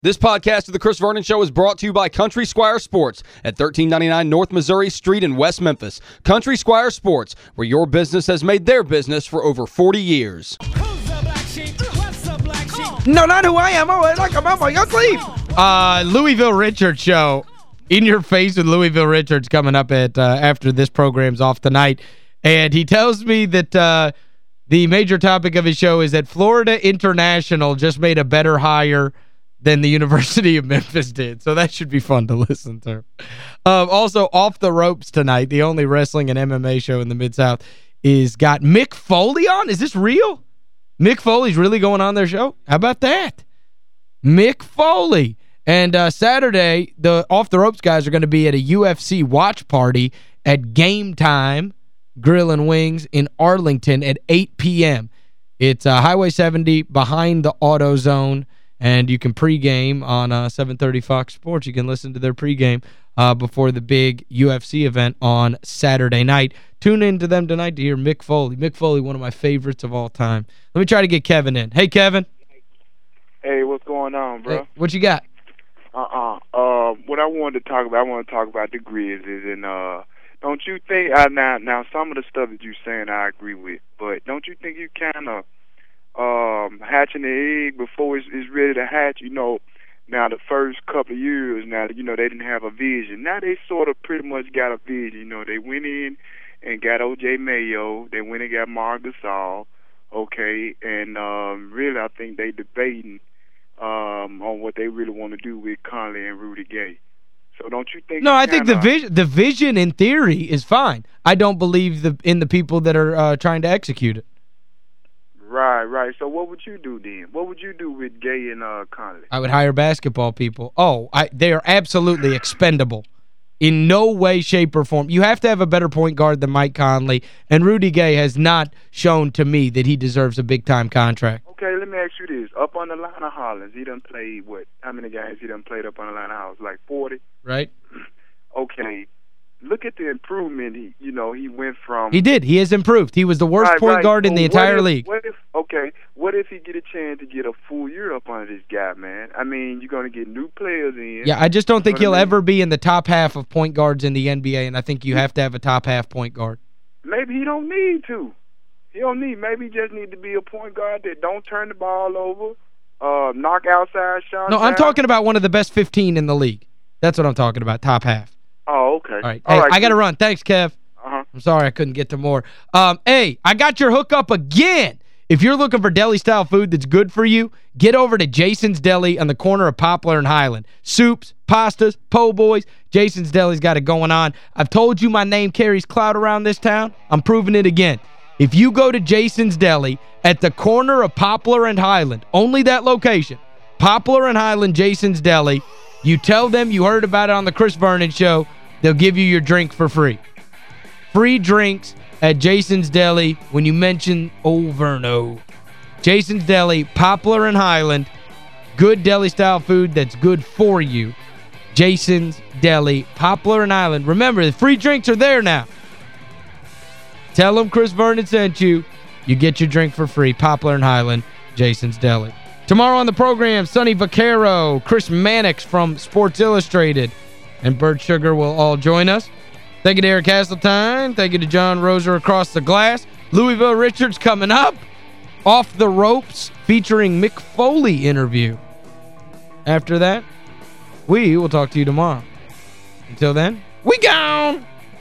This podcast of The Chris Vernon Show is brought to you by Country Squire Sports at 1399 North Missouri Street in West Memphis. Country Squire Sports, where your business has made their business for over 40 years. No, not who I am. Oh, I like I'm on my sleep. Uh, Louisville Richards show. In your face with Louisville Richards coming up at uh, after this program's off tonight. And he tells me that uh, the major topic of his show is that Florida International just made a better hire – than the University of Memphis did. So that should be fun to listen to. Um, also, Off the Ropes tonight, the only wrestling and MMA show in the Mid-South, is got Mick Foley on. Is this real? Mick Foley's really going on their show? How about that? Mick Foley. And uh, Saturday, the Off the Ropes guys are going to be at a UFC watch party at Game Time Grill and Wings in Arlington at 8 p.m. It's uh, Highway 70 behind the AutoZone. And you can pregame on uh, 730 Fox Sports. You can listen to their pregame uh, before the big UFC event on Saturday night. Tune in to them tonight to hear Mick Foley. Mick Foley, one of my favorites of all time. Let me try to get Kevin in. Hey, Kevin. Hey, what's going on, bro? Hey, what you got? Uh-uh. Uh, what I wanted to talk about, I want to talk about the Grizzlies. And uh, don't you think, uh, now, now some of the stuff that you're saying I agree with, but don't you think you kind of um, hatching the egg before it's, it's ready to hatch. You know, now the first couple of years, now you know they didn't have a vision. Now they sort of pretty much got a vision. You know, they went in and got O.J. Mayo. They went and got Marc Gasol. Okay, and um, really, I think they debating um, on what they really want to do with Conley and Rudy Gay. So don't you think No, I think the vision the vision in theory is fine. I don't believe the in the people that are uh, trying to execute it. Right, right. So what would you do then? What would you do with Gay and uh, Conley? I would hire basketball people. Oh, I, they are absolutely expendable. In no way, shape, or form. You have to have a better point guard than Mike Conley, and Rudy Gay has not shown to me that he deserves a big-time contract. Okay, let me ask you this. Up on the Lionel Hollins, he done played, what, how many guys he done played up on the Lionel Hollins? Like 40? Right. okay, look at the improvement he you know he went from He did. He has improved. He was the worst right, point right. guard in the entire if, league. What if okay, what if he get a chance to get a full year up on this guy, man? I mean, you're going to get new players in. Yeah, I just don't think he'll I mean? ever be in the top half of point guards in the NBA and I think you have to have a top half point guard. Maybe he don't need to. He don't need maybe he just need to be a point guard that don't turn the ball over, uh knock outside shots. No, I'm talking about one of the best 15 in the league. That's what I'm talking about, top half. Okay. All right. All hey, right, I got to run. Thanks, Kev. Uh-huh. I'm sorry I couldn't get to more. Um, hey, I got your hookup again. If you're looking for deli-style food that's good for you, get over to Jason's Deli on the corner of Poplar and Highland. Soups, pastas, po' boys. Jason's Deli's got it going on. I've told you my name carries clout around this town. I'm proving it again. If you go to Jason's Deli at the corner of Poplar and Highland, only that location, Poplar and Highland, Jason's Deli, you tell them you heard about it on the Chris Vernon Show, they'll give you your drink for free. Free drinks at Jason's Deli when you mention Old Verno. Jason's Deli, Poplar and Highland. Good deli-style food that's good for you. Jason's Deli, Poplar and Highland. Remember, the free drinks are there now. Tell them Chris Vernon sent you. You get your drink for free. Poplar and Highland, Jason's Deli. Tomorrow on the program, Sonny Vaccaro, Chris Mannix from Sports Illustrated, and Bert Sugar will all join us. Thank you to Eric Hasseltine. Thank you to John Roser across the glass. Louisville Richards coming up. Off the Ropes featuring Mick Foley interview. After that, we will talk to you tomorrow. Until then, we gone!